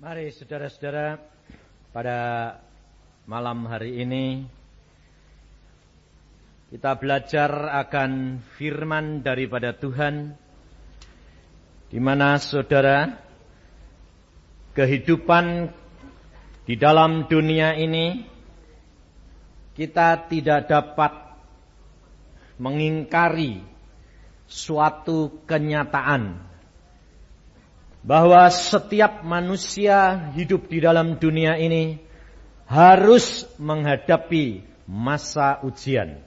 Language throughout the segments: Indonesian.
Mari saudara-saudara pada malam hari ini kita belajar akan firman daripada Tuhan di mana saudara kehidupan di dalam dunia ini kita tidak dapat mengingkari suatu kenyataan bahwa setiap manusia hidup di dalam dunia ini harus menghadapi masa ujian.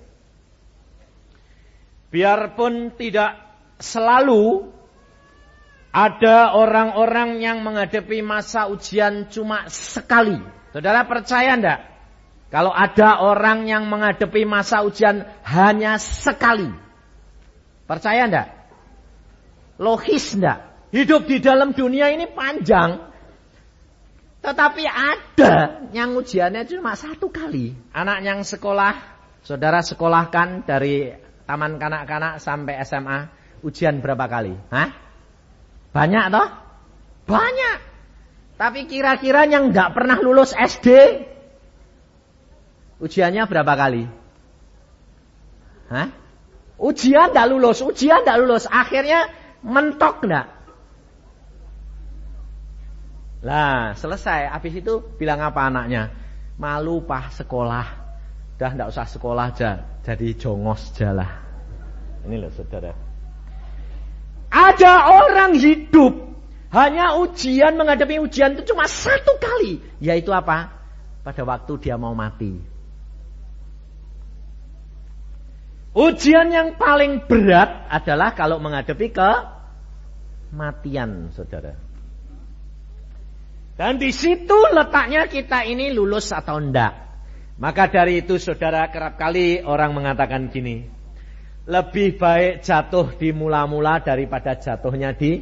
Biarpun tidak selalu ada orang-orang yang menghadapi masa ujian cuma sekali. Saudara percaya enggak? Kalau ada orang yang menghadapi masa ujian hanya sekali. Percaya enggak? Logis enggak? Hidup di dalam dunia ini panjang. Tetapi ada yang ujiannya cuma satu kali. Anak yang sekolah, saudara sekolahkan dari taman kanak-kanak sampai SMA, ujian berapa kali? Hah? Banyak toh? Banyak. Tapi kira-kira yang nggak pernah lulus SD, ujiannya berapa kali? Hah? Ujian nggak lulus, ujian nggak lulus. Akhirnya mentok nggak? Lah, selesai. Habis itu bilang apa anaknya? Malu pah sekolah. Dah ndak usah sekolah aja. Jadi jongos jalah. Ini loh saudara. Ada orang hidup hanya ujian menghadapi ujian itu cuma satu kali. Yaitu apa? Pada waktu dia mau mati. Ujian yang paling berat adalah kalau menghadapi kematian, saudara. Dan di situ letaknya kita ini lulus atau enggak. Maka dari itu saudara kerap kali orang mengatakan gini. Lebih baik jatuh di mula-mula daripada jatuhnya di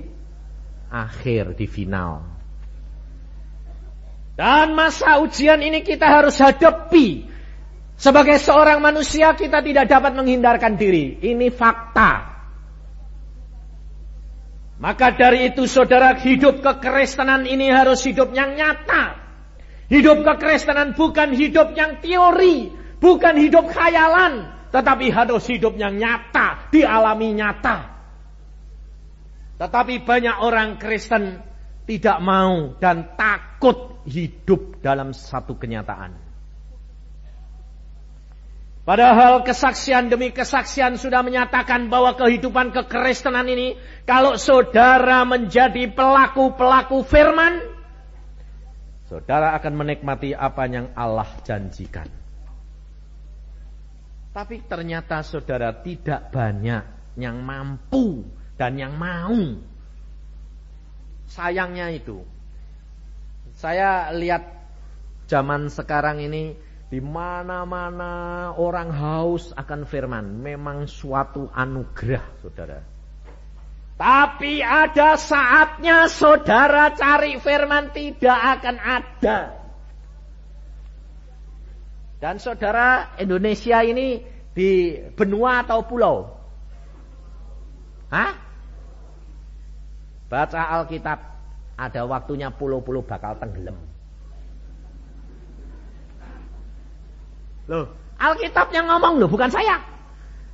akhir, di final. Dan masa ujian ini kita harus hadapi. Sebagai seorang manusia kita tidak dapat menghindarkan diri. Ini fakta. Maka dari itu saudara hidup kekristenan ini harus hidup yang nyata. Hidup kekristenan bukan hidup yang teori, bukan hidup khayalan, tetapi harus hidup yang nyata, dialami nyata. Tetapi banyak orang Kristen tidak mau dan takut hidup dalam satu kenyataan. Padahal kesaksian demi kesaksian sudah menyatakan bahwa kehidupan kekristenan ini kalau saudara menjadi pelaku-pelaku firman saudara akan menikmati apa yang Allah janjikan. Tapi ternyata saudara tidak banyak yang mampu dan yang mau. Sayangnya itu. Saya lihat zaman sekarang ini di mana-mana orang haus akan firman. Memang suatu anugerah, saudara. Tapi ada saatnya saudara cari firman tidak akan ada. Dan saudara Indonesia ini di benua atau pulau? Hah? Baca Alkitab. Ada waktunya pulau-pulau bakal tenggelam. Loh, Alkitab yang ngomong loh, bukan saya.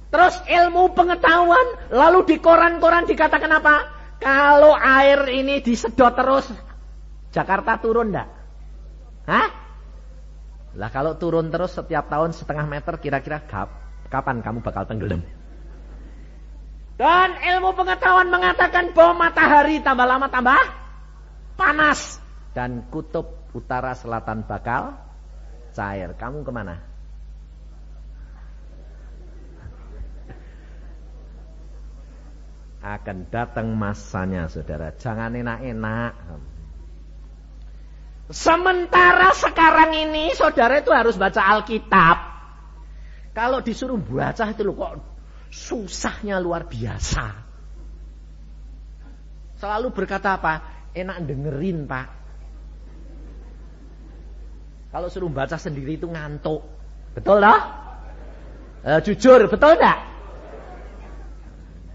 Terus ilmu pengetahuan, lalu di koran-koran dikatakan apa? Kalau air ini disedot terus, Jakarta turun enggak? Hah? Lah kalau turun terus setiap tahun setengah meter kira-kira kapan kamu bakal tenggelam? Dan ilmu pengetahuan mengatakan bahwa matahari tambah lama tambah panas. Dan kutub utara selatan bakal cair. Kamu ke mana? Akan datang masanya saudara. Jangan enak-enak. Sementara sekarang ini saudara itu harus baca Alkitab. Kalau disuruh baca itu loh kok susahnya luar biasa. Selalu berkata apa? Enak dengerin pak. Kalau suruh baca sendiri itu ngantuk. Betul dah? E, jujur, betul enggak?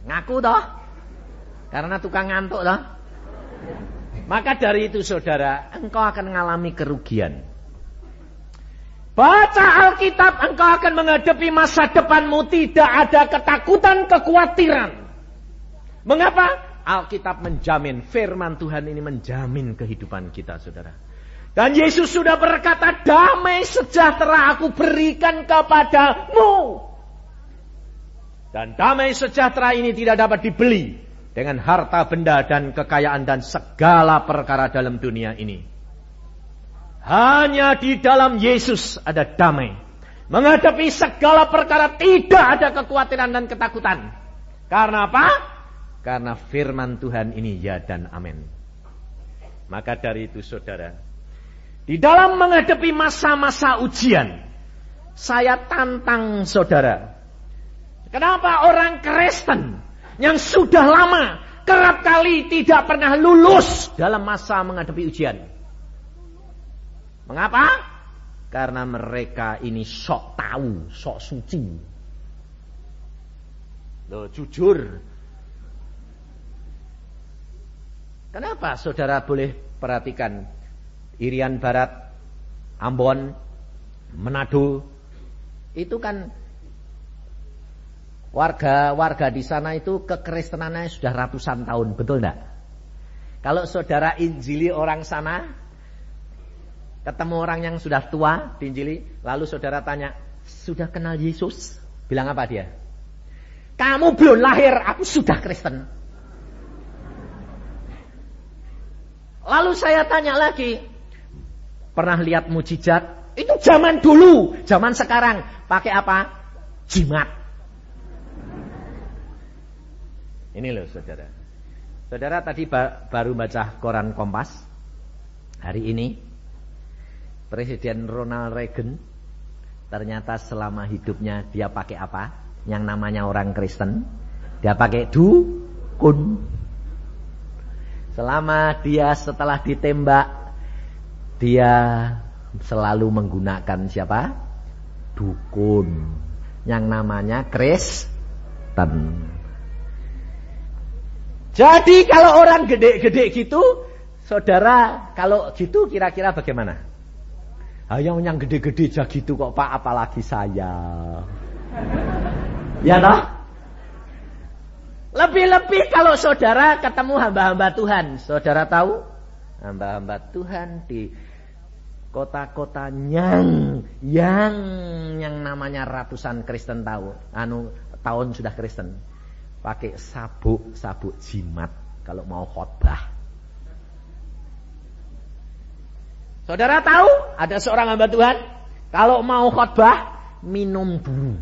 Ngaku toh? Karena tukang ngantuk lah. Maka dari itu saudara, engkau akan mengalami kerugian. Baca Alkitab, engkau akan menghadapi masa depanmu tidak ada ketakutan, kekhawatiran. Mengapa? Alkitab menjamin, firman Tuhan ini menjamin kehidupan kita, saudara. Dan Yesus sudah berkata, damai sejahtera aku berikan kepadamu. Dan damai sejahtera ini tidak dapat dibeli dengan harta benda dan kekayaan dan segala perkara dalam dunia ini. Hanya di dalam Yesus ada damai. Menghadapi segala perkara tidak ada kekhawatiran dan ketakutan. Karena apa? Karena firman Tuhan ini ya dan amin. Maka dari itu saudara, di dalam menghadapi masa-masa ujian, saya tantang saudara. Kenapa orang Kristen yang sudah lama kerap kali tidak pernah lulus dalam masa menghadapi ujian? Mengapa? Karena mereka ini sok tahu, sok suci. Loh, jujur. Kenapa saudara boleh perhatikan Irian Barat, Ambon, Manado, itu kan warga-warga di sana itu kekristenannya sudah ratusan tahun, betul enggak? Kalau saudara injili orang sana, Ketemu orang yang sudah tua, diinjili, lalu saudara tanya, sudah kenal Yesus? Bilang apa dia? Kamu belum lahir, aku sudah Kristen. Lalu saya tanya lagi, pernah lihat mujizat? Itu zaman dulu, zaman sekarang. Pakai apa? Jimat. Ini loh saudara. Saudara tadi baru baca koran Kompas hari ini Presiden Ronald Reagan ternyata selama hidupnya dia pakai apa? Yang namanya orang Kristen, dia pakai dukun. Selama dia setelah ditembak dia selalu menggunakan siapa? Dukun. Yang namanya Kristen. Jadi kalau orang gede-gede gitu, saudara, kalau gitu kira-kira bagaimana? Ayo yang gede-gede aja gitu kok Pak, apalagi saya. ya toh? Lebih-lebih kalau saudara ketemu hamba-hamba Tuhan. Saudara tahu? Hamba-hamba Tuhan di kota-kota yang yang yang namanya ratusan Kristen tahu. Anu tahun sudah Kristen. Pakai sabuk, sabuk jimat kalau mau khotbah. Saudara tahu ada seorang hamba Tuhan kalau mau khotbah minum dulu.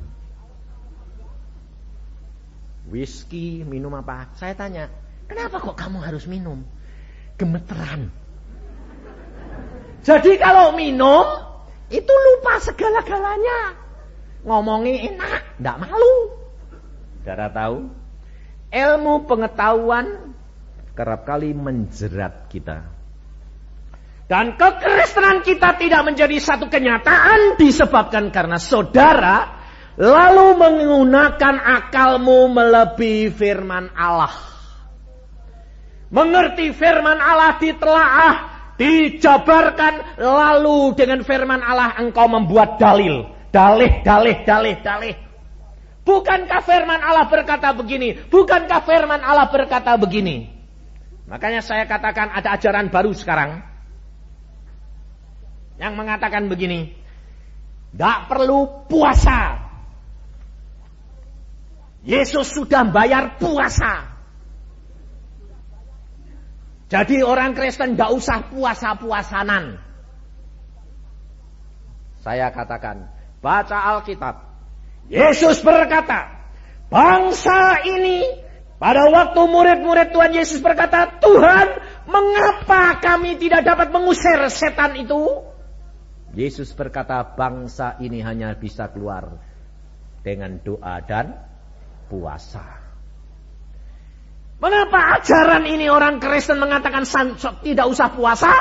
Whisky, minum apa? Saya tanya, kenapa kok kamu harus minum? Gemeteran. Jadi kalau minum itu lupa segala-galanya. Ngomongin enak, tidak malu. Saudara tahu? Ilmu pengetahuan kerap kali menjerat kita. Dan kekristenan kita tidak menjadi satu kenyataan disebabkan karena saudara lalu menggunakan akalmu melebihi firman Allah. Mengerti firman Allah ditelaah, dijabarkan, lalu dengan firman Allah engkau membuat dalil. Dalih, dalih, dalih, dalih. Bukankah firman Allah berkata begini? Bukankah firman Allah berkata begini? Makanya saya katakan ada ajaran baru sekarang yang mengatakan begini, tidak perlu puasa. Yesus sudah bayar puasa. Jadi orang Kristen tidak usah puasa-puasanan. Saya katakan, baca Alkitab. Yesus berkata, bangsa ini pada waktu murid-murid Tuhan Yesus berkata, Tuhan, mengapa kami tidak dapat mengusir setan itu? Yesus berkata bangsa ini hanya bisa keluar dengan doa dan puasa. Mengapa ajaran ini orang Kristen mengatakan tidak usah puasa?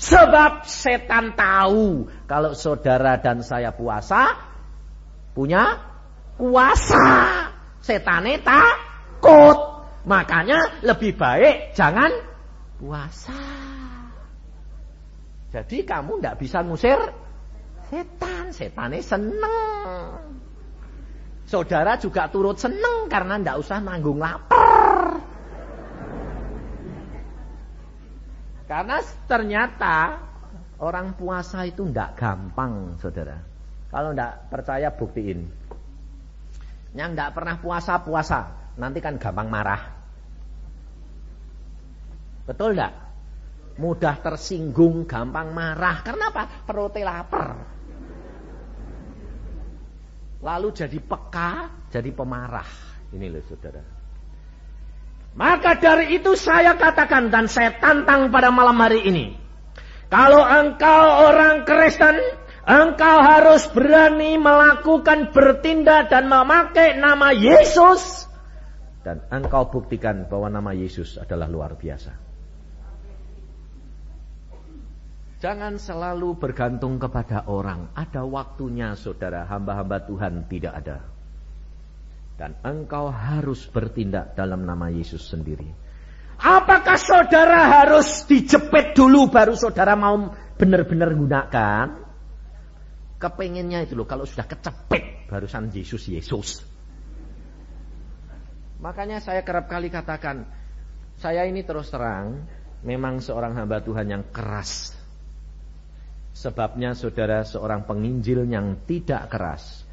Sebab setan tahu kalau saudara dan saya puasa punya kuasa. Setane takut. Makanya lebih baik jangan puasa. Jadi kamu tidak bisa ngusir setan. Setannya seneng. Saudara juga turut seneng karena tidak usah nanggung lapar. Karena ternyata orang puasa itu tidak gampang, saudara. Kalau tidak percaya buktiin. Yang tidak pernah puasa puasa, nanti kan gampang marah. Betul tidak? Mudah tersinggung, gampang marah. Karena apa? Perutnya lapar. Lalu jadi peka, jadi pemarah. Ini loh saudara. Maka dari itu saya katakan dan saya tantang pada malam hari ini. Kalau engkau orang Kristen, engkau harus berani melakukan bertindak dan memakai nama Yesus. Dan engkau buktikan bahwa nama Yesus adalah luar biasa. Jangan selalu bergantung kepada orang. Ada waktunya saudara, hamba-hamba Tuhan tidak ada. Dan engkau harus bertindak dalam nama Yesus sendiri. Apakah saudara harus dijepit dulu baru saudara mau benar-benar gunakan? Kepengennya itu loh, kalau sudah kecepit barusan Yesus Yesus. Makanya saya kerap kali katakan, saya ini terus terang memang seorang hamba Tuhan yang keras. Sebabnya saudara seorang penginjil yang tidak keras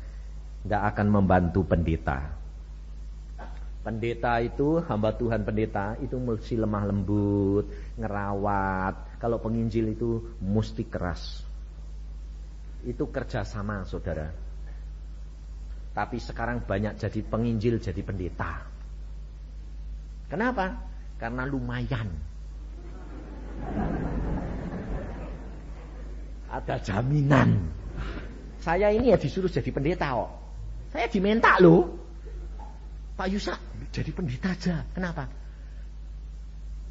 tidak akan membantu pendeta. Pendeta itu, hamba Tuhan pendeta itu mesti lemah lembut, ngerawat. Kalau penginjil itu mesti keras. Itu kerjasama saudara. Tapi sekarang banyak jadi penginjil, jadi pendeta. Kenapa? Karena lumayan. Ada jaminan. Saya ini ya disuruh jadi pendeta kok. Saya diminta loh. Pak Yusak, jadi pendeta aja. Kenapa?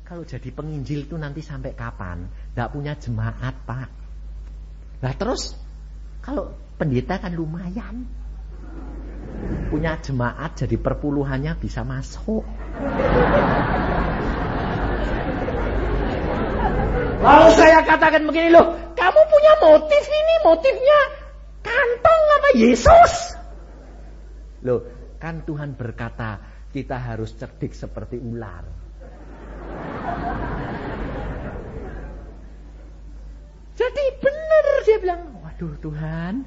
Kalau jadi penginjil itu nanti sampai kapan? Tidak punya jemaat, Pak. Nah terus, kalau pendeta kan lumayan. Punya jemaat jadi perpuluhannya bisa masuk. Lalu saya katakan begini loh, kamu punya motif ini, motifnya kantong apa Yesus? Loh, Kan Tuhan berkata kita harus cerdik seperti ular. Jadi benar dia bilang, waduh Tuhan,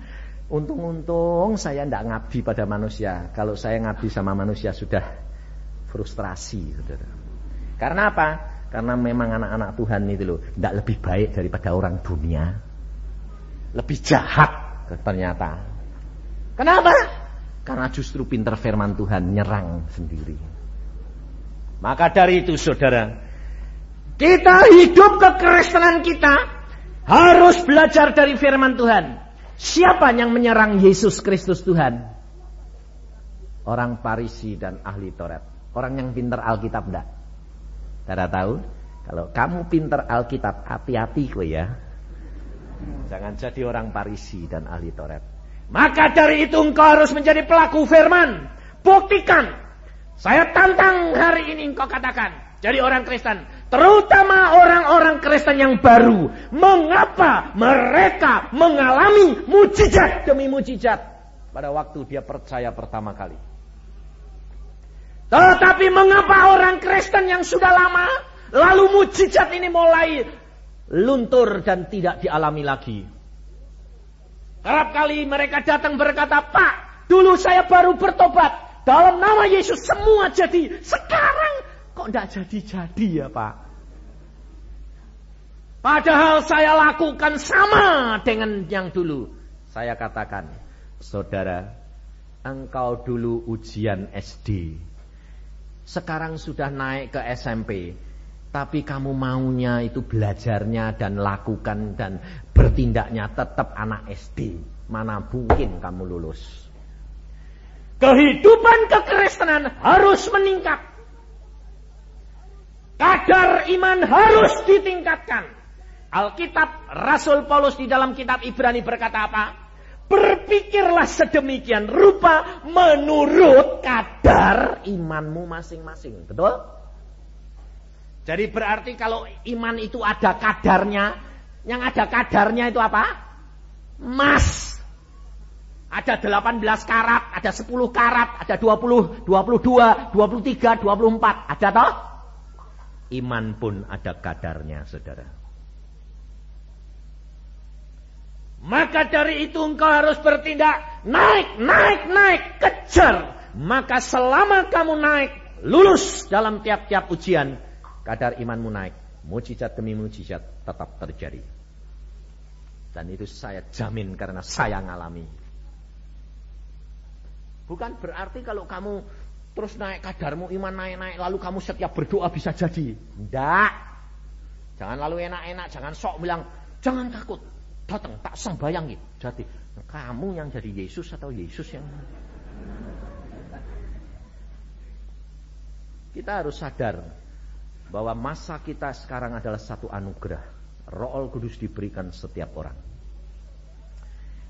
untung-untung saya tidak ngabdi pada manusia. Kalau saya ngabdi sama manusia sudah frustrasi, saudara. Karena apa? Karena memang anak-anak Tuhan itu loh, tidak lebih baik daripada orang dunia. Lebih jahat ternyata. Kenapa? Karena justru pinter firman Tuhan nyerang sendiri. Maka dari itu saudara, kita hidup kekristenan kita harus belajar dari firman Tuhan. Siapa yang menyerang Yesus Kristus Tuhan? Orang Parisi dan ahli Taurat. Orang yang pinter Alkitab enggak? Tidak tahu? Kalau kamu pinter Alkitab, hati-hati kok ya. Jangan jadi orang Parisi dan ahli Taurat. Maka dari itu engkau harus menjadi pelaku firman. Buktikan. Saya tantang hari ini engkau katakan. Jadi orang Kristen. Terutama orang-orang Kristen yang baru. Mengapa mereka mengalami mujizat demi mujizat. Pada waktu dia percaya pertama kali. Tetapi mengapa orang Kristen yang sudah lama. Lalu mujizat ini mulai luntur dan tidak dialami lagi. Kerap kali mereka datang berkata, Pak, dulu saya baru bertobat. Dalam nama Yesus semua jadi. Sekarang kok tidak jadi-jadi ya Pak? Padahal saya lakukan sama dengan yang dulu. Saya katakan, saudara, engkau dulu ujian SD. Sekarang sudah naik ke SMP. Tapi kamu maunya itu belajarnya dan lakukan dan bertindaknya tetap anak SD. Mana mungkin kamu lulus. Kehidupan kekristenan harus meningkat. Kadar iman harus ditingkatkan. Alkitab Rasul Paulus di dalam kitab Ibrani berkata apa? Berpikirlah sedemikian rupa menurut kadar imanmu masing-masing. Betul? Jadi berarti kalau iman itu ada kadarnya, yang ada kadarnya itu apa? Emas. Ada 18 karat, ada 10 karat, ada 20, 22, 23, 24. Ada toh? Iman pun ada kadarnya, saudara. Maka dari itu engkau harus bertindak naik, naik, naik, kejar. Maka selama kamu naik, lulus dalam tiap-tiap ujian, kadar imanmu naik. Mujizat demi mujizat tetap terjadi. Dan itu saya jamin karena saya ngalami. Bukan berarti kalau kamu terus naik kadarmu iman naik-naik lalu kamu setiap berdoa bisa jadi. Tidak. Jangan lalu enak-enak, jangan sok bilang jangan takut. Datang tak sembayang gitu. Jadi kamu yang jadi Yesus atau Yesus yang Kita harus sadar bahwa masa kita sekarang adalah satu anugerah. Roh Kudus diberikan setiap orang.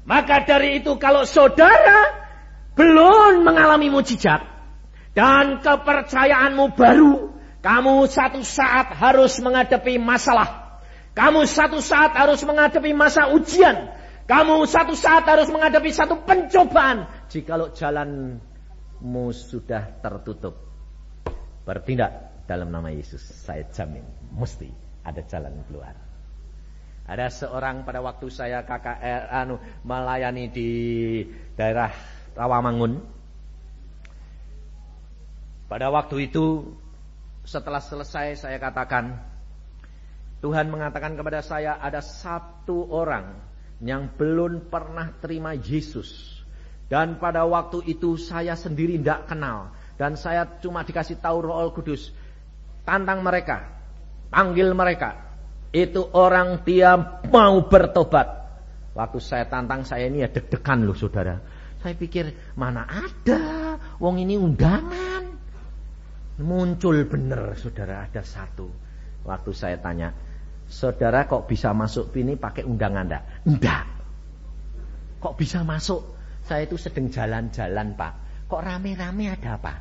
Maka dari itu kalau saudara belum mengalami mujizat dan kepercayaanmu baru, kamu satu saat harus menghadapi masalah. Kamu satu saat harus menghadapi masa ujian. Kamu satu saat harus menghadapi satu pencobaan. Jikalau jalanmu sudah tertutup. Bertindak dalam nama Yesus. Saya jamin. Mesti ada jalan keluar. Ada seorang pada waktu saya KKR anu melayani di daerah Rawamangun. Pada waktu itu setelah selesai saya katakan Tuhan mengatakan kepada saya ada satu orang yang belum pernah terima Yesus. Dan pada waktu itu saya sendiri tidak kenal. Dan saya cuma dikasih tahu Roh Kudus. Tantang mereka. Panggil mereka. Itu orang dia mau bertobat. Waktu saya tantang saya ini ya deg-degan loh saudara. Saya pikir mana ada, wong ini undangan. Muncul bener saudara ada satu. Waktu saya tanya, saudara kok bisa masuk ini pakai undangan enggak? Enggak. Kok bisa masuk? Saya itu sedang jalan-jalan pak. Kok rame-rame ada apa?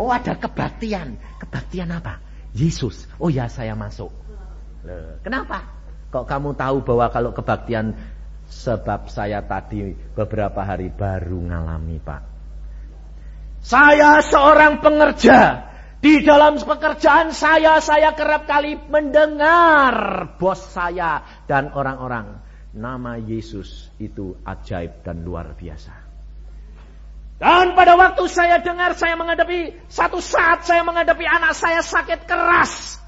Oh ada kebaktian. Kebaktian apa? Yesus. Oh ya saya masuk. Kenapa? Kok kamu tahu bahwa kalau kebaktian Sebab saya tadi beberapa hari baru ngalami Pak. Saya seorang pengerja. Di dalam pekerjaan saya, saya kerap kali mendengar bos saya dan orang-orang. Nama Yesus itu ajaib dan luar biasa. Dan pada waktu saya dengar, saya menghadapi, satu saat saya menghadapi anak saya sakit keras.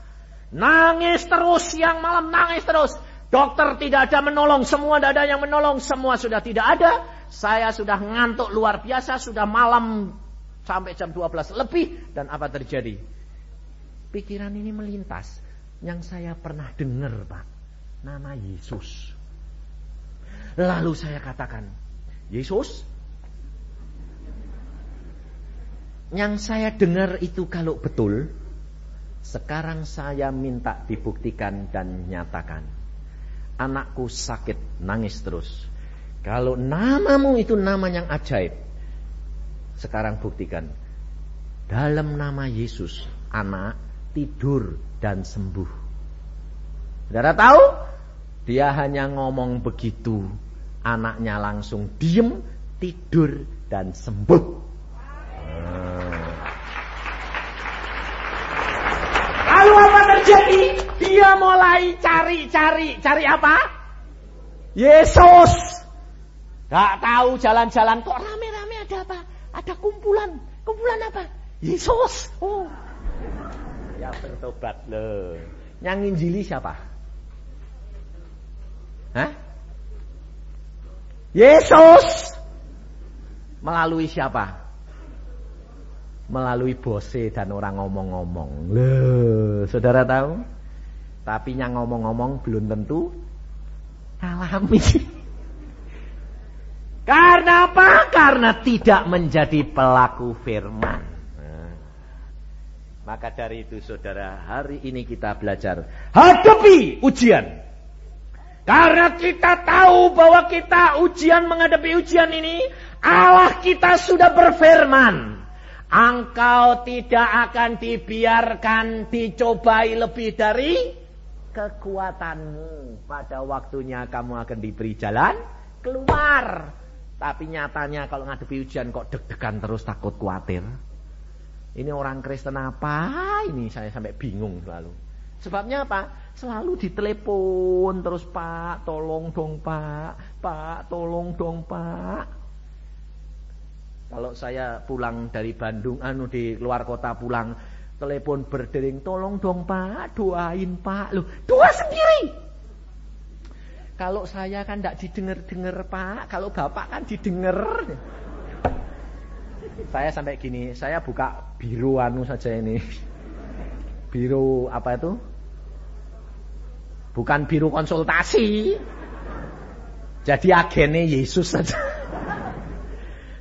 Nangis terus, siang malam nangis terus. Dokter tidak ada menolong, semua tidak yang menolong, semua sudah tidak ada. Saya sudah ngantuk luar biasa, sudah malam sampai jam 12 lebih. Dan apa terjadi? Pikiran ini melintas. Yang saya pernah dengar Pak. Nama Yesus. Lalu saya katakan, Yesus? Yang saya dengar itu kalau betul, sekarang saya minta dibuktikan dan nyatakan anakku sakit, nangis terus. Kalau namamu itu nama yang ajaib, sekarang buktikan. Dalam nama Yesus, anak tidur dan sembuh. Saudara tahu? Dia hanya ngomong begitu. Anaknya langsung diem, tidur dan sembuh. Lalu apa terjadi? Dia mulai cari-cari. Cari apa? Yesus. Gak tahu jalan-jalan kok rame-rame ada apa? Ada kumpulan. Kumpulan apa? Yesus. Oh. Ya bertobat loh. Yang nginjili siapa? Hah? Yesus. Melalui siapa? Melalui bose dan orang ngomong-ngomong. Loh, saudara tahu? Tapi yang ngomong-ngomong belum tentu alami. Karena apa? Karena tidak menjadi pelaku firman. Nah. Maka dari itu saudara, hari ini kita belajar hadapi ujian. Karena kita tahu bahwa kita ujian menghadapi ujian ini, Allah kita sudah berfirman. Engkau tidak akan dibiarkan dicobai lebih dari kekuatanmu. Pada waktunya kamu akan diberi jalan keluar. Tapi nyatanya kalau ngadepi ujian kok deg-degan terus takut khawatir. Ini orang Kristen apa? Ini saya sampai bingung selalu. Sebabnya apa? Selalu ditelepon terus Pak, tolong dong Pak, Pak, tolong dong Pak. Kalau saya pulang dari Bandung, anu di luar kota pulang, telepon berdering, tolong dong Pak, doain Pak. Loh, doa sendiri. Kalau saya kan tidak didengar-dengar Pak, kalau Bapak kan didengar. Saya sampai gini, saya buka biru anu saja ini. Biru apa itu? Bukan biru konsultasi. Jadi agennya Yesus saja.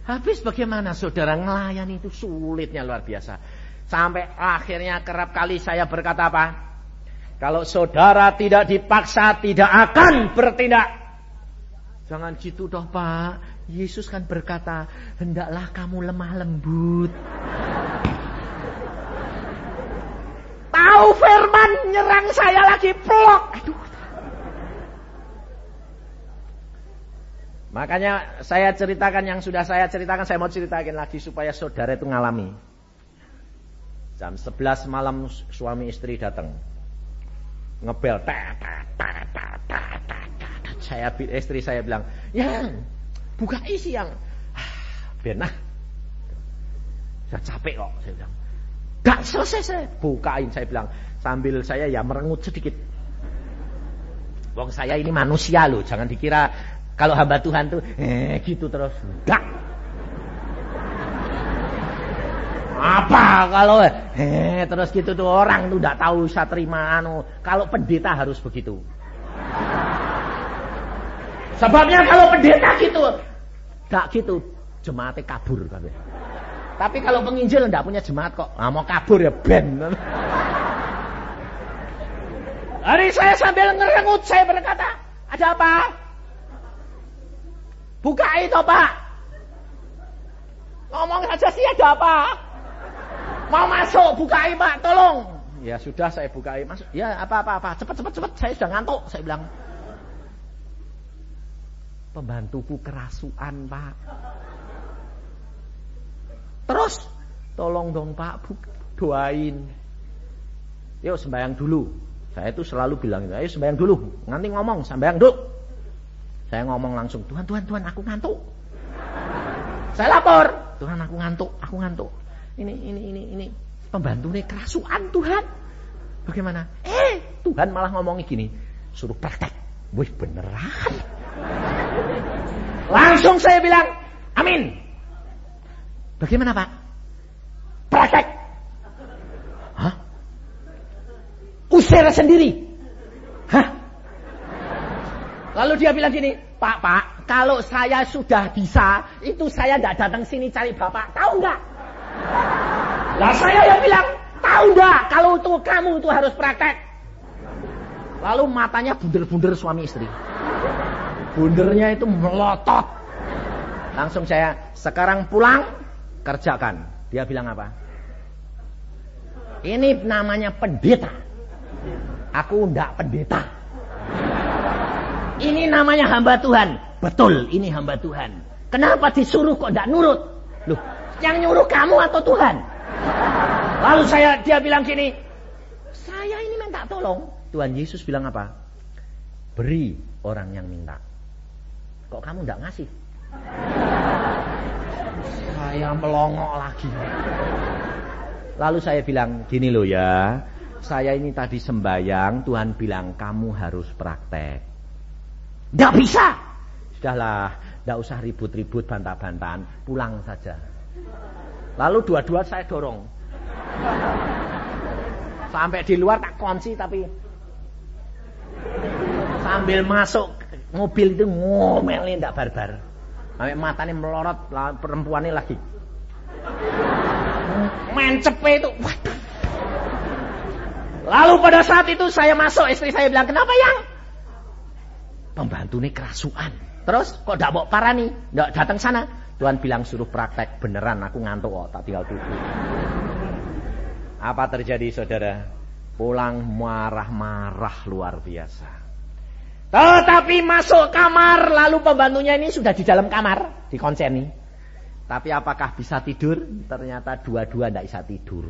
Habis bagaimana saudara ngelayani itu sulitnya luar biasa. Sampai akhirnya kerap kali saya berkata apa? Kalau saudara tidak dipaksa tidak akan bertindak. Jangan gitu toh Pak. Yesus kan berkata, hendaklah kamu lemah lembut. Tahu firman nyerang saya lagi plok. Aduh. Makanya saya ceritakan yang sudah saya ceritakan, saya mau ceritakan lagi supaya saudara itu ngalami. Jam 11 malam suami istri datang. Ngebel. Ta, ta, ta, ta, ta, ta, ta. Saya istri saya bilang, "Yang, buka isi yang." Ah, benah. Saya capek kok, saya bilang. Gak selesai saya bukain saya bilang sambil saya ya merengut sedikit. Wong saya ini manusia loh, jangan dikira kalau hamba Tuhan tuh eh gitu terus. Gak. Apa kalau eh terus gitu tuh orang tuh tidak tahu saya terima anu. Kalau pendeta harus begitu. Sebabnya kalau pendeta gitu, gak gitu, jemaatnya kabur kabeh. Tapi kalau penginjil enggak punya jemaat kok. Nah, mau kabur ya ben. Hari saya sambil ngerengut saya berkata, ada apa? Buka itu pak. Ngomong saja sih ada apa? Mau masuk bukai pak, tolong. Ya sudah saya bukai masuk. Ya apa apa apa, cepat cepat cepat. Saya sudah ngantuk. Saya bilang. Pembantuku kerasuan pak. Terus tolong dong Pak doain. Yuk sembahyang dulu. Saya itu selalu bilang ayo sembahyang dulu. Nanti ngomong sembahyang dulu. Saya ngomong langsung, Tuhan, Tuhan, Tuhan, aku ngantuk. Saya lapor, Tuhan aku ngantuk, aku ngantuk. Ini, ini, ini, ini pembantu nih kerasuan Tuhan. Bagaimana? Eh, Tuhan malah ngomongin gini, suruh praktek. Wih beneran. Langsung saya bilang, amin. Bagaimana Pak? Praktek. Hah? Usir sendiri. Hah? Lalu dia bilang gini, Pak, Pak, kalau saya sudah bisa, itu saya tidak datang sini cari Bapak. Tahu nggak? Lah saya yang bilang, tahu nggak? Kalau itu kamu itu harus praktek. Lalu matanya bunder-bunder suami istri. Bundernya itu melotot. Langsung saya, sekarang pulang, kerjakan. Dia bilang apa? Ini namanya pendeta. Aku ndak pendeta. Ini namanya hamba Tuhan. Betul, ini hamba Tuhan. Kenapa disuruh kok ndak nurut? Loh, yang nyuruh kamu atau Tuhan? Lalu saya dia bilang gini, saya ini minta tolong. Tuhan Yesus bilang apa? Beri orang yang minta. Kok kamu ndak ngasih? Saya melongok lagi. Lalu saya bilang, gini loh ya, saya ini tadi sembayang, Tuhan bilang kamu harus praktek. Tidak bisa. Sudahlah, tidak usah ribut-ribut bantah-bantahan, pulang saja. Lalu dua-dua saya dorong. Sampai di luar tak kunci tapi sambil masuk mobil itu ngomelin tidak barbar. Sampai matanya melorot perempuan ini lagi. Mencepe itu. Lalu pada saat itu saya masuk, istri saya bilang, kenapa yang? Pembantu ini kerasuan. Terus kok tidak bawa parah nih? Tidak datang sana. Tuhan bilang suruh praktek beneran aku ngantuk kok tak tinggal duduk. Apa terjadi saudara? Pulang marah-marah luar biasa. Tetapi masuk kamar lalu pembantunya ini sudah di dalam kamar di ini. Tapi apakah bisa tidur? Ternyata dua-dua tidak bisa tidur.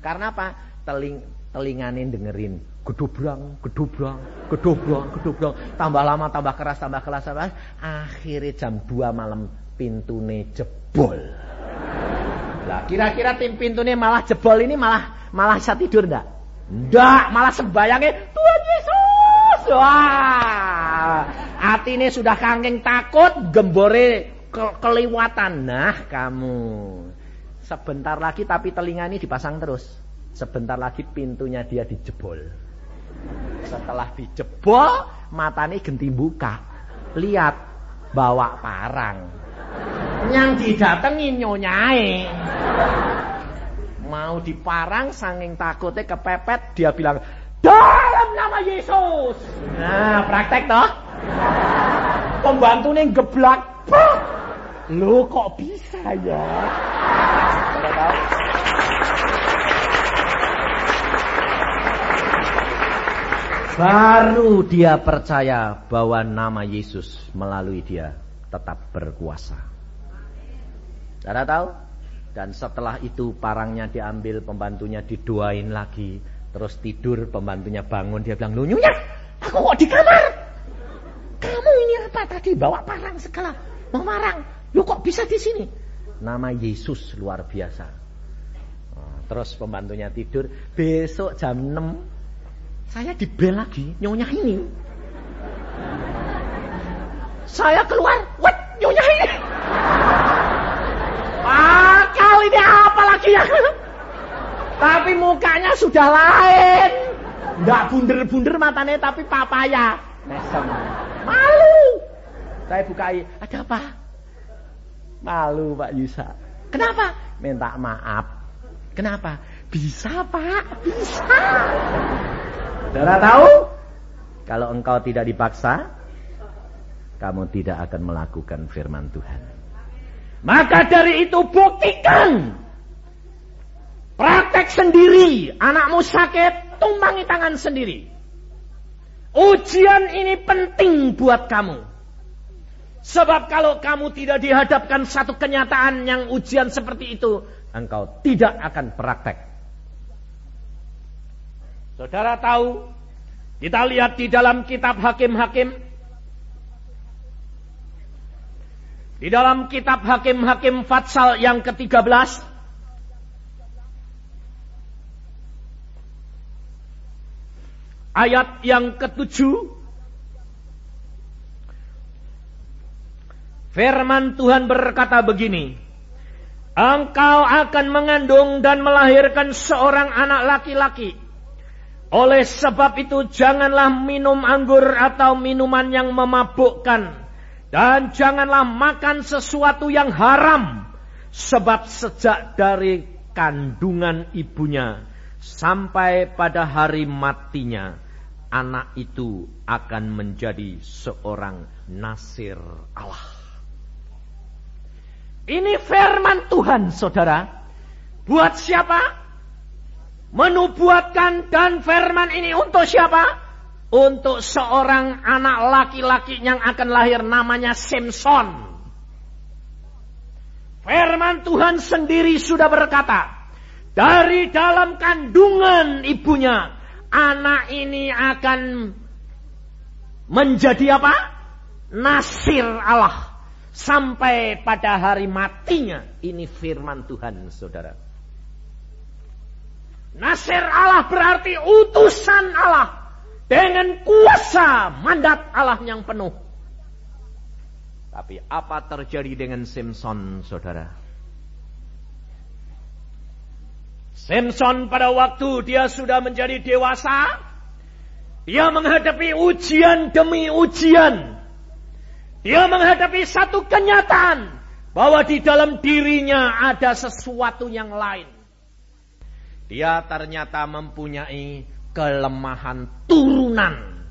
Karena apa? Teling telinganin dengerin gedobrang, gedobrang, gedobrang, gedobrang. Tambah lama, tambah keras, tambah keras, tambah. Akhirnya jam 2 malam pintune jebol. Lah kira-kira tim pintune malah jebol ini malah malah bisa tidur enggak? Enggak, malah sembayangnya Tuhan Yesus. Wah. Atine sudah kangking takut, gembore ke kelewatan. Nah, kamu sebentar lagi tapi telinga ini dipasang terus. Sebentar lagi pintunya dia dijebol. Setelah dijebol, matanya genti buka. Lihat, bawa parang. Yang didatangi nyonyai. Mau diparang sanging takutnya kepepet, dia bilang, dalam nama Yesus. Nah, praktek toh. Pembantunya geblak. Lo kok bisa ya? Baru dia percaya bahwa nama Yesus melalui dia tetap berkuasa. Saudara tahu? Dan setelah itu parangnya diambil, pembantunya didoain lagi. Terus tidur, pembantunya bangun, dia bilang, Nyonya, aku kok di kamar? Kamu ini apa tadi? Bawa parang segala. Mau marang. Lu kok bisa di sini? Nama Yesus luar biasa. terus pembantunya tidur. Besok jam 6 saya dibel lagi nyonya ini. Saya keluar, what nyonya ini. Ah, kali ini apa lagi ya? Tapi mukanya sudah lain. Enggak bunder-bunder matanya tapi papaya. Mesem. Malu. Saya bukai, ada apa? Malu Pak Yusa. Kenapa? Minta maaf. Kenapa? Bisa Pak, bisa. Saudara tahu? Kalau engkau tidak dipaksa, kamu tidak akan melakukan firman Tuhan. Maka dari itu buktikan. Praktek sendiri. Anakmu sakit, tumpangi tangan sendiri. Ujian ini penting buat kamu. Sebab kalau kamu tidak dihadapkan satu kenyataan yang ujian seperti itu, engkau tidak akan praktek. Saudara tahu, kita lihat di dalam kitab Hakim-Hakim, di dalam kitab Hakim-Hakim Fatsal yang ke-13, ayat yang ke-7, Firman Tuhan berkata begini, Engkau akan mengandung dan melahirkan seorang anak laki-laki. Oleh sebab itu janganlah minum anggur atau minuman yang memabukkan. Dan janganlah makan sesuatu yang haram. Sebab sejak dari kandungan ibunya sampai pada hari matinya. Anak itu akan menjadi seorang nasir Allah. Ini firman Tuhan, saudara. Buat siapa? Menubuatkan dan firman ini untuk siapa? Untuk seorang anak laki-laki yang akan lahir namanya Simpson. Firman Tuhan sendiri sudah berkata, dari dalam kandungan ibunya, anak ini akan menjadi apa? Nasir Allah. Sampai pada hari matinya. Ini firman Tuhan saudara. Nasir Allah berarti utusan Allah. Dengan kuasa mandat Allah yang penuh. Tapi apa terjadi dengan Simpson saudara? Simpson pada waktu dia sudah menjadi dewasa. Dia menghadapi ujian demi ujian. Dia menghadapi satu kenyataan bahwa di dalam dirinya ada sesuatu yang lain. Dia ternyata mempunyai kelemahan turunan,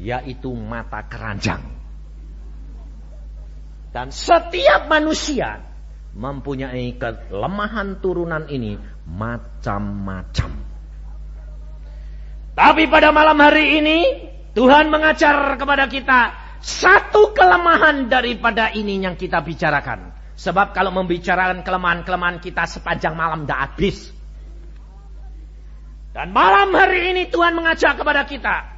yaitu mata keranjang. Dan setiap manusia mempunyai kelemahan turunan ini macam-macam. Tapi pada malam hari ini Tuhan mengajar kepada kita satu kelemahan daripada ini yang kita bicarakan. Sebab kalau membicarakan kelemahan-kelemahan kita sepanjang malam tidak habis. Dan malam hari ini Tuhan mengajak kepada kita.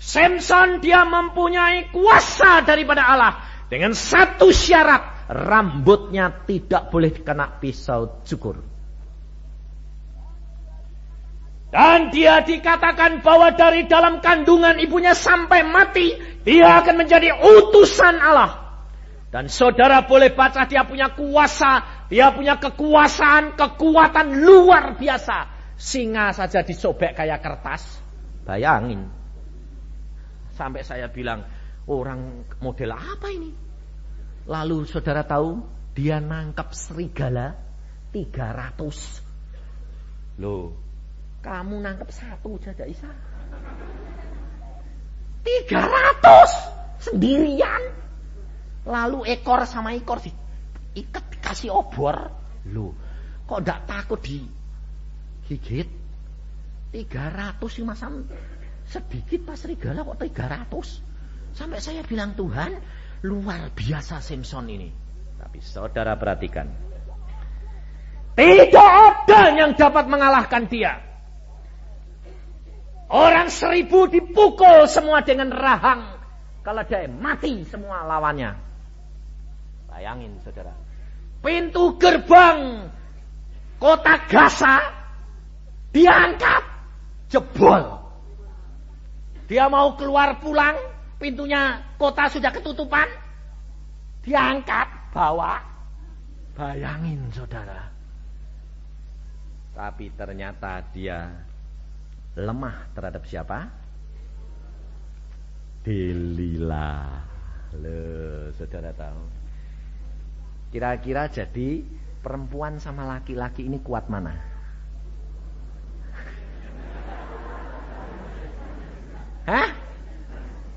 Samson dia mempunyai kuasa daripada Allah. Dengan satu syarat. Rambutnya tidak boleh kena pisau cukur. Dan dia dikatakan bahwa dari dalam kandungan ibunya sampai mati, dia akan menjadi utusan Allah. Dan saudara boleh baca dia punya kuasa, dia punya kekuasaan, kekuatan luar biasa. Singa saja disobek kayak kertas. Bayangin. Sampai saya bilang, orang model apa ini? Lalu saudara tahu, dia nangkap serigala 300. Loh, kamu nangkep satu saja Isa. 300 sendirian. Lalu ekor sama ekor diikat dikasih obor. Loh, kok tidak takut di gigit? 300 sih masam sedikit pas serigala kok 300. Sampai saya bilang Tuhan, luar biasa Simpson ini. Tapi saudara perhatikan. Tidak ada yang dapat mengalahkan dia. Orang seribu dipukul semua dengan rahang. Kalau dia mati semua lawannya. Bayangin saudara. Pintu gerbang kota Gaza diangkat. Jebol. Dia mau keluar pulang. Pintunya kota sudah ketutupan. Diangkat. Bawa. Bayangin saudara. Tapi ternyata dia lemah terhadap siapa? Delila. Le, saudara tahu. Kira-kira jadi perempuan sama laki-laki ini kuat mana? Hah?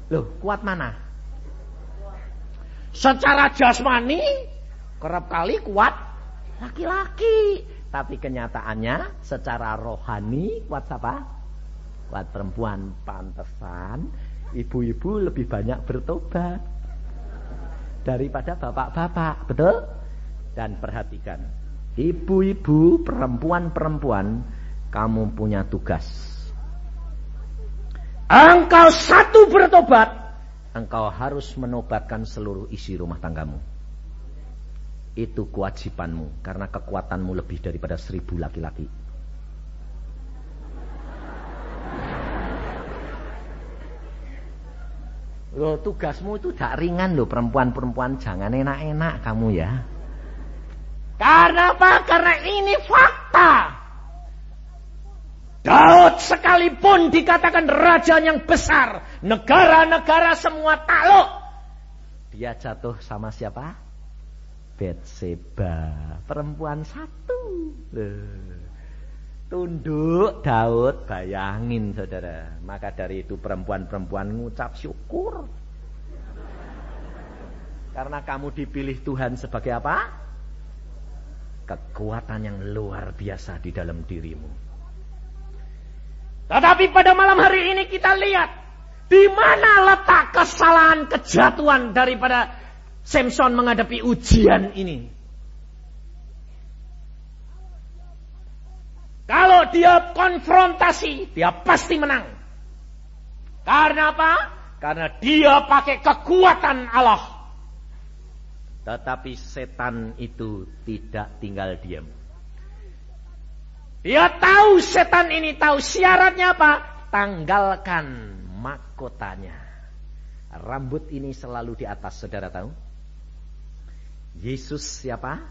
Loh, kuat mana? Secara jasmani kerap kali kuat laki-laki, tapi kenyataannya secara rohani kuat siapa? Kuat perempuan pantesan ibu-ibu lebih banyak bertobat daripada bapak-bapak, betul? Dan perhatikan, ibu-ibu, perempuan-perempuan, kamu punya tugas. Engkau satu bertobat, engkau harus menobatkan seluruh isi rumah tanggamu. Itu kewajibanmu, karena kekuatanmu lebih daripada seribu laki-laki. Loh tugasmu itu tak ringan loh perempuan-perempuan jangan enak-enak kamu ya. Karena apa? Karena ini fakta. Daud sekalipun dikatakan raja yang besar, negara-negara semua takluk. Dia jatuh sama siapa? Betseba, perempuan satu. Tunduk Daud, bayangin saudara. Maka dari itu perempuan-perempuan ngucap syukur. Karena kamu dipilih Tuhan sebagai apa? Kekuatan yang luar biasa di dalam dirimu. Tetapi pada malam hari ini kita lihat di mana letak kesalahan kejatuhan daripada Samson menghadapi ujian ini. Kalau dia konfrontasi, dia pasti menang. Karena apa? Karena dia pakai kekuatan Allah. Tetapi setan itu tidak tinggal diam. Dia tahu setan ini tahu syaratnya apa? Tanggalkan mahkotanya. Rambut ini selalu di atas, saudara tahu? Yesus siapa?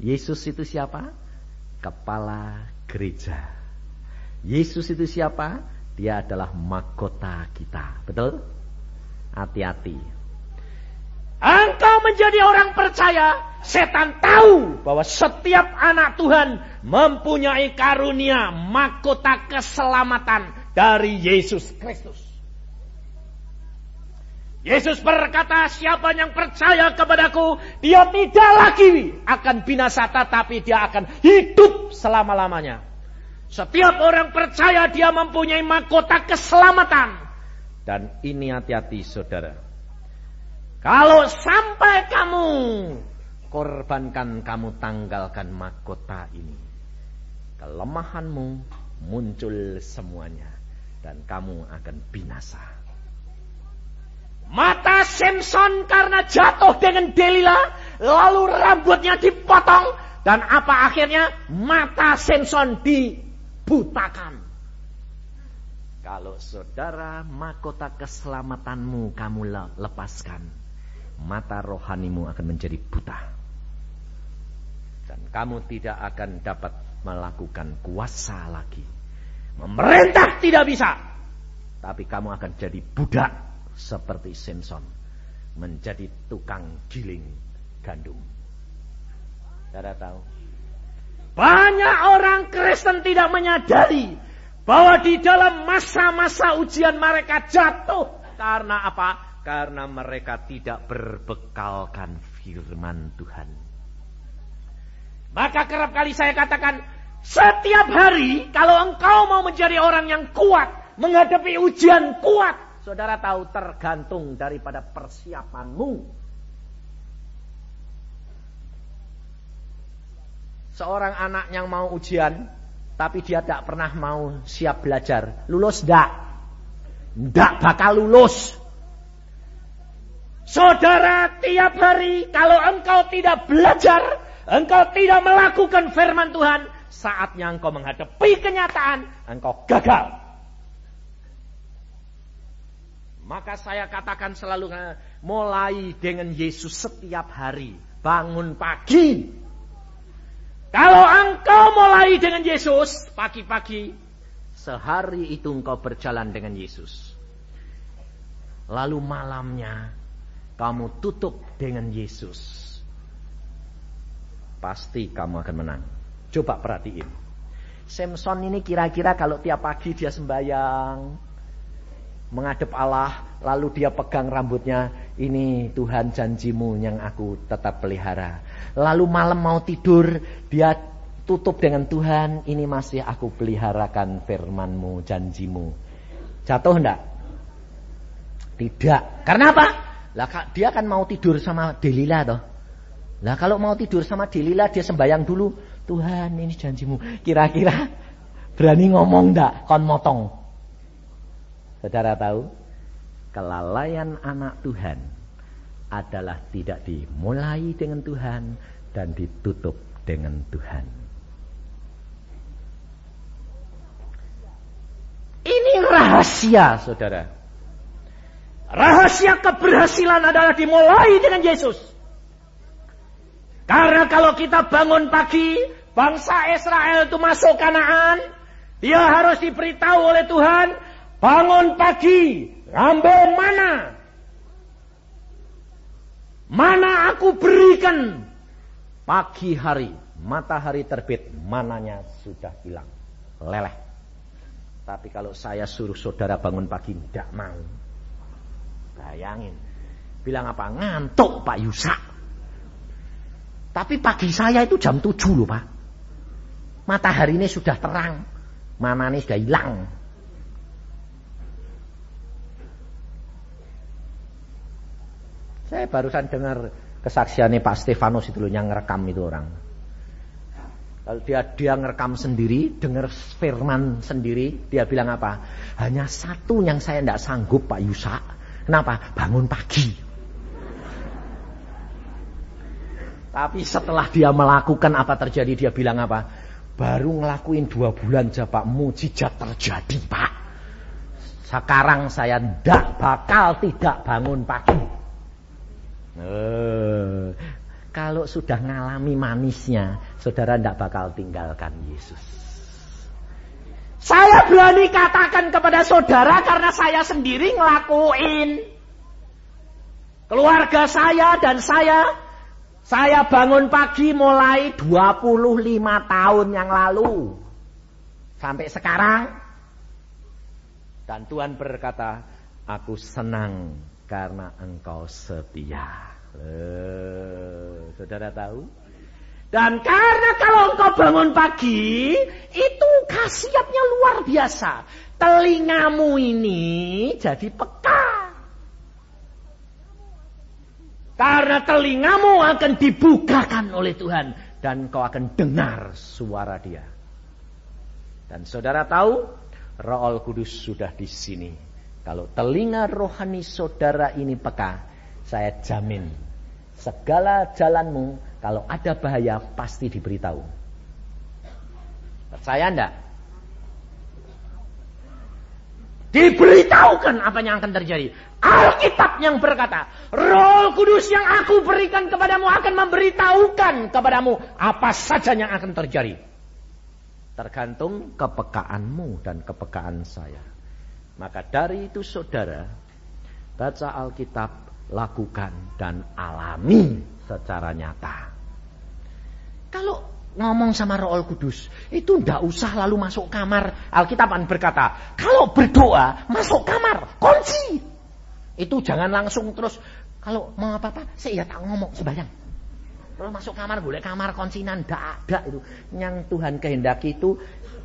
Yesus itu siapa? kepala gereja. Yesus itu siapa? Dia adalah mahkota kita. Betul? Hati-hati. Engkau menjadi orang percaya, setan tahu bahwa setiap anak Tuhan mempunyai karunia mahkota keselamatan dari Yesus Kristus. Yesus berkata, siapa yang percaya kepadaku, dia tidak lagi akan binasa, tetapi dia akan hidup selama-lamanya. Setiap orang percaya dia mempunyai mahkota keselamatan. Dan ini hati-hati saudara. Kalau sampai kamu korbankan, kamu tanggalkan mahkota ini. Kelemahanmu muncul semuanya. Dan kamu akan binasa. Mata Simpson karena jatuh dengan Delila, lalu rambutnya dipotong dan apa akhirnya? Mata Simpson dibutakan. Kalau saudara mahkota keselamatanmu kamu lepaskan, mata rohanimu akan menjadi buta. Dan kamu tidak akan dapat melakukan kuasa lagi. Memerintah tidak bisa. Tapi kamu akan jadi budak seperti Simpson menjadi tukang giling gandum. Saudara tahu? Banyak orang Kristen tidak menyadari bahwa di dalam masa-masa ujian mereka jatuh karena apa? Karena mereka tidak berbekalkan firman Tuhan. Maka kerap kali saya katakan, setiap hari kalau engkau mau menjadi orang yang kuat, menghadapi ujian kuat, Saudara tahu tergantung daripada persiapanmu. Seorang anak yang mau ujian, tapi dia tidak pernah mau siap belajar. Lulus tidak? Tidak bakal lulus. Saudara, tiap hari kalau engkau tidak belajar, engkau tidak melakukan firman Tuhan, saatnya engkau menghadapi kenyataan, engkau gagal. Maka saya katakan selalu mulai dengan Yesus setiap hari. Bangun pagi. Kalau engkau mulai dengan Yesus pagi-pagi, sehari itu engkau berjalan dengan Yesus. Lalu malamnya kamu tutup dengan Yesus. Pasti kamu akan menang. Coba perhatiin. Samson ini kira-kira kalau tiap pagi dia sembahyang, menghadap Allah, lalu dia pegang rambutnya, ini Tuhan janjimu yang aku tetap pelihara. Lalu malam mau tidur, dia tutup dengan Tuhan, ini masih aku peliharakan firmanmu, janjimu. Jatuh enggak? Tidak. Karena apa? Lah dia kan mau tidur sama Delila toh. Lah kalau mau tidur sama Delila dia sembayang dulu, Tuhan ini janjimu. Kira-kira berani ngomong enggak? Kon motong. Saudara tahu, kelalaian anak Tuhan adalah tidak dimulai dengan Tuhan dan ditutup dengan Tuhan. Ini rahasia, saudara. Rahasia keberhasilan adalah dimulai dengan Yesus. Karena kalau kita bangun pagi, bangsa Israel itu masuk Kanaan, dia harus diberitahu oleh Tuhan, Bangun pagi, ambil mana? Mana aku berikan? Pagi hari, matahari terbit, mananya sudah hilang. Leleh. Tapi kalau saya suruh saudara bangun pagi, tidak mau. Bayangin. Bilang apa? Ngantuk Pak Yusa. Tapi pagi saya itu jam 7 loh Pak. Matahari ini sudah terang. Mana ini sudah hilang. Saya barusan dengar kesaksiannya Pak Stefanus itu loh yang ngerekam itu orang. Kalau dia dia ngerekam sendiri, dengar firman sendiri, dia bilang apa? Hanya satu yang saya tidak sanggup Pak Yusa. Kenapa? Bangun pagi. Tapi setelah dia melakukan apa terjadi, dia bilang apa? Baru ngelakuin dua bulan aja Pak, mujizat terjadi Pak. Sekarang saya tidak bakal tidak bangun pagi. Oh, kalau sudah ngalami manisnya, saudara tidak bakal tinggalkan Yesus. Saya berani katakan kepada saudara karena saya sendiri ngelakuin. Keluarga saya dan saya, saya bangun pagi mulai 25 tahun yang lalu. Sampai sekarang. Dan Tuhan berkata, aku senang karena engkau setia. Eh, saudara tahu? Dan karena kalau engkau bangun pagi, itu khasiatnya luar biasa. Telingamu ini jadi peka. Karena telingamu akan dibukakan oleh Tuhan. Dan kau akan dengar suara dia. Dan saudara tahu, Roh Kudus sudah di sini. Kalau telinga rohani saudara ini peka, saya jamin segala jalanmu kalau ada bahaya pasti diberitahu. Percaya enggak? Diberitahukan apa yang akan terjadi. Alkitab yang berkata, Roh Kudus yang aku berikan kepadamu akan memberitahukan kepadamu apa saja yang akan terjadi. Tergantung kepekaanmu dan kepekaan saya. Maka dari itu saudara, baca Alkitab, lakukan dan alami secara nyata. Kalau ngomong sama Roh Kudus, itu ndak usah lalu masuk kamar. Alkitab berkata, kalau berdoa masuk kamar, kunci. Itu jangan langsung terus kalau mau apa-apa, saya ya tak ngomong sebayang. Kalau masuk kamar boleh kamar kuncinan ndak ada itu. Yang Tuhan kehendaki itu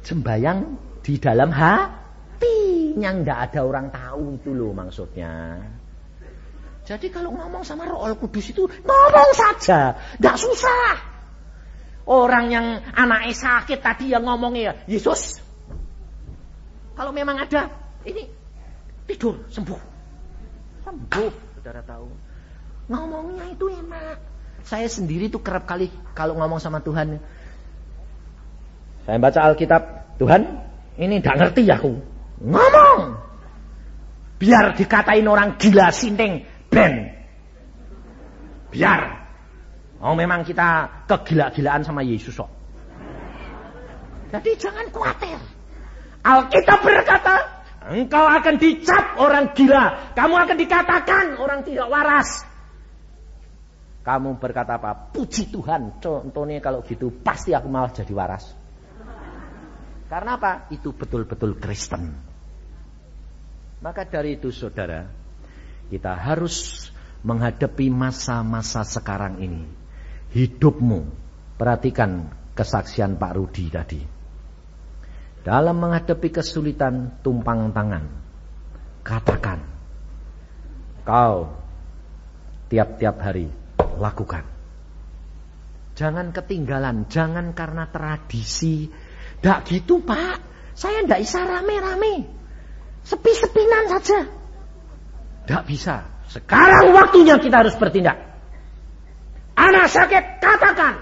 sembayang di dalam hati yang nggak ada orang tahu itu loh maksudnya. Jadi kalau ngomong sama Roh Kudus itu ngomong saja, nggak susah. Orang yang anaknya sakit tadi yang ngomongnya Yesus. Kalau memang ada, ini tidur sembuh, sembuh. Saudara tahu, ngomongnya itu enak. Saya sendiri tuh kerap kali kalau ngomong sama Tuhan. Saya baca Alkitab, Tuhan, ini nggak ngerti ya aku. Ngomong. Biar dikatain orang gila sinting ben. Biar. Oh memang kita kegila-gilaan sama Yesus kok. Jadi jangan khawatir. Alkitab berkata, engkau akan dicap orang gila. Kamu akan dikatakan orang tidak waras. Kamu berkata apa? Puji Tuhan. Contohnya kalau gitu pasti aku malah jadi waras. Karena apa? Itu betul-betul Kristen. Maka dari itu saudara, kita harus menghadapi masa-masa sekarang ini. Hidupmu, perhatikan kesaksian Pak Rudi tadi. Dalam menghadapi kesulitan tumpang tangan, katakan, kau tiap-tiap hari lakukan. Jangan ketinggalan, jangan karena tradisi, tidak gitu pak. Saya tidak bisa rame-rame. Sepi-sepinan saja. Tidak bisa. Sekarang waktunya kita harus bertindak. Anak sakit, katakan.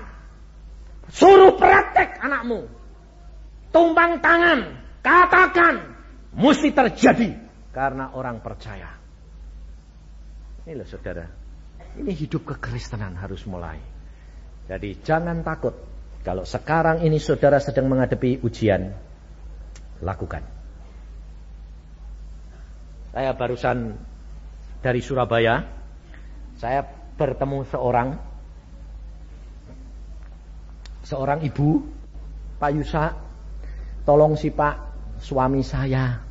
Suruh praktek anakmu. Tumpang tangan, katakan. Mesti terjadi. Karena orang percaya. Ini loh saudara. Ini hidup kekristenan harus mulai. Jadi jangan takut. Kalau sekarang ini saudara sedang menghadapi ujian, lakukan. Saya barusan dari Surabaya, saya bertemu seorang seorang ibu, Pak Yusa, tolong si Pak suami saya.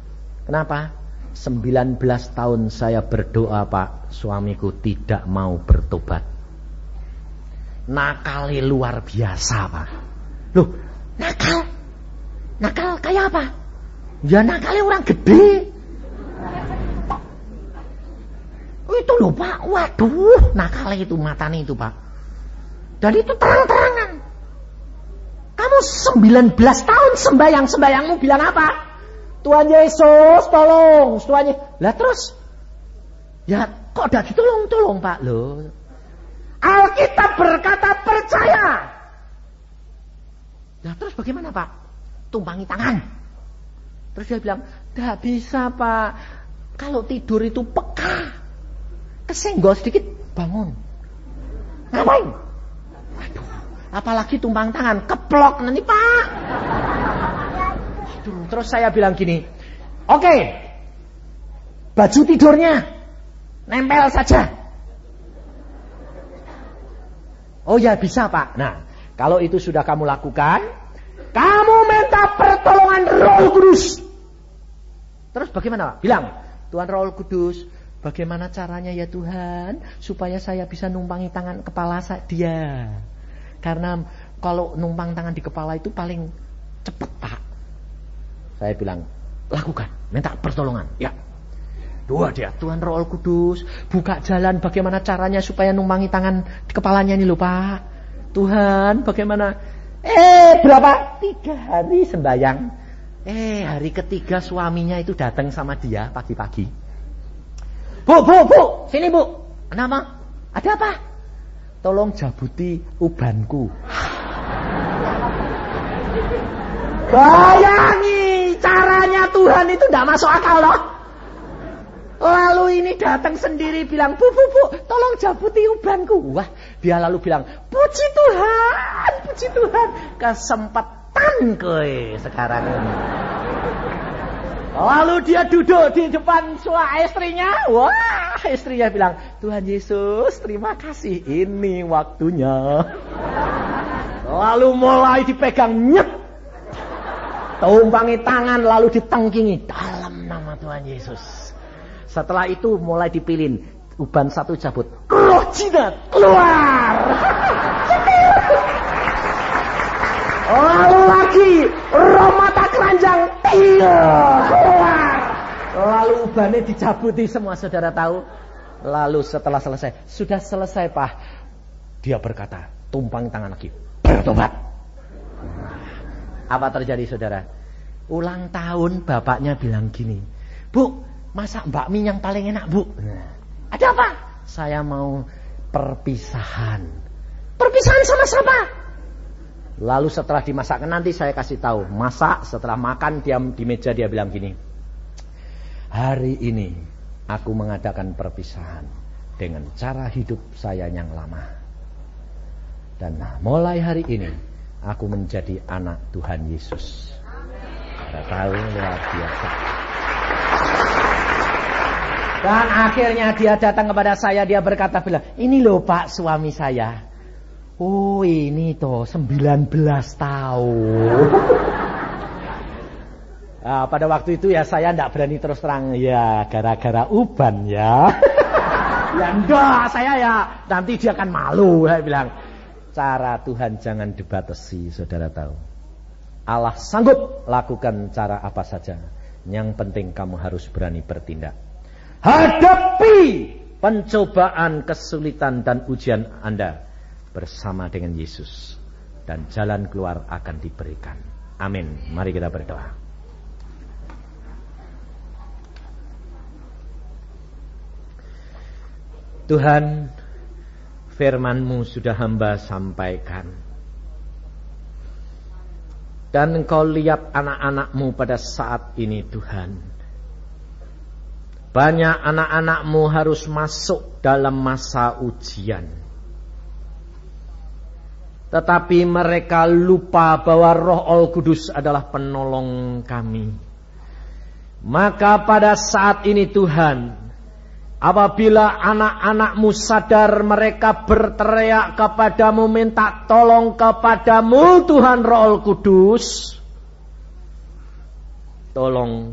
Kenapa? 19 tahun saya berdoa Pak, suamiku tidak mau bertobat. Nakali luar biasa pak. Loh nakal? Nakal kayak apa? Ya nakali orang gede. Itu loh pak. Waduh nakali itu matanya itu pak. Dan itu terang-terangan 19 tahun sembayang sembayangmu bilang apa Tuhan Yesus tolong Tuhan Yesus lah terus ya kok udah ditolong tolong pak loh Alkitab berkata percaya. Nah terus bagaimana Pak? Tumpangi tangan. Terus dia bilang, tidak bisa Pak. Kalau tidur itu peka. Kesenggol sedikit, bangun. Ngapain? Aduh, apalagi tumpang tangan, keplok nanti Pak. Aduh, terus saya bilang gini, oke, okay, baju tidurnya nempel saja. Oh ya bisa pak. Nah kalau itu sudah kamu lakukan, kamu minta pertolongan Roh Kudus. Terus bagaimana pak? Bilang, Tuhan Roh Kudus, Bagaimana caranya ya Tuhan supaya saya bisa numpangi tangan kepala saya dia. Karena kalau numpang tangan di kepala itu paling cepat Pak. Saya bilang, lakukan, minta pertolongan. Ya. Dua dia, Tuhan Roh Kudus, buka jalan bagaimana caranya supaya numpangi tangan di kepalanya ini loh Pak. Tuhan, bagaimana? Eh, berapa? Tiga hari sembahyang. Eh, hari ketiga suaminya itu datang sama dia pagi-pagi. Bu, bu, bu, sini bu. Kenapa? Ada apa? Tolong jabuti ubanku. Bayangi caranya Tuhan itu tidak masuk akal loh. Lalu ini datang sendiri bilang, bu, bu, bu, tolong jabuti ubanku. Wah, dia lalu bilang, puji Tuhan, puji Tuhan. Kesempatan kowe sekarang ini. Lalu dia duduk di depan suami istrinya. Wah, istrinya bilang, Tuhan Yesus, terima kasih. Ini waktunya. Lalu mulai dipegang nyet. Tumpangi tangan lalu ditengkingi. Dalam nama Tuhan Yesus. Setelah itu mulai dipilin. Uban satu cabut. Roh jidat keluar. Lalu lagi roh mata keranjang keluar. Lalu ubannya dicabuti semua saudara tahu. Lalu setelah selesai, sudah selesai pak. Dia berkata, tumpang tangan lagi, bertobat. Apa terjadi saudara? Ulang tahun bapaknya bilang gini, Bu, masak bakmi yang paling enak bu. ada apa? Saya mau perpisahan. Perpisahan sama siapa? Lalu setelah dimasakkan nanti saya kasih tahu. Masak setelah makan diam di meja dia bilang gini. Hari ini aku mengadakan perpisahan dengan cara hidup saya yang lama. Dan mulai hari ini aku menjadi anak Tuhan Yesus. Kita tahu luar biasa. Dan akhirnya dia datang kepada saya, dia berkata bilang, ini loh pak suami saya. Oh ini toh 19 tahun. Nah, pada waktu itu ya saya tidak berani terus terang ya gara-gara uban ya. ya enggak, saya ya nanti dia akan malu saya bilang. Cara Tuhan jangan dibatasi, saudara tahu. Allah sanggup lakukan cara apa saja. Yang penting kamu harus berani bertindak. Hadapi pencobaan, kesulitan dan ujian Anda bersama dengan Yesus dan jalan keluar akan diberikan. Amin. Mari kita berdoa. Tuhan, firman-Mu sudah hamba sampaikan. Dan engkau lihat anak-anakmu pada saat ini Tuhan. Banyak anak-anakmu harus masuk dalam masa ujian. Tetapi mereka lupa bahwa roh Al Kudus adalah penolong kami. Maka pada saat ini Tuhan, apabila anak-anakmu sadar mereka berteriak kepadamu minta tolong kepadamu Tuhan roh Kudus, tolong